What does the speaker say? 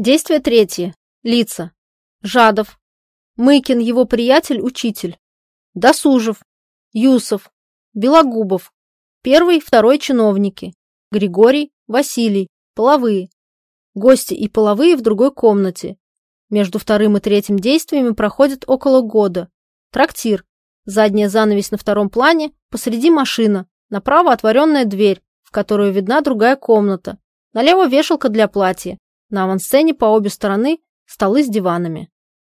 Действие третье. Лица. Жадов. Мыкин, его приятель-учитель. Досужев. Юсов. Белогубов. Первый, второй чиновники. Григорий, Василий. Половые. Гости и половые в другой комнате. Между вторым и третьим действиями проходит около года. Трактир. Задняя занавесь на втором плане, посреди машина, направо отворенная дверь, в которую видна другая комната. Налево вешалка для платья. На авансцене по обе стороны столы с диванами.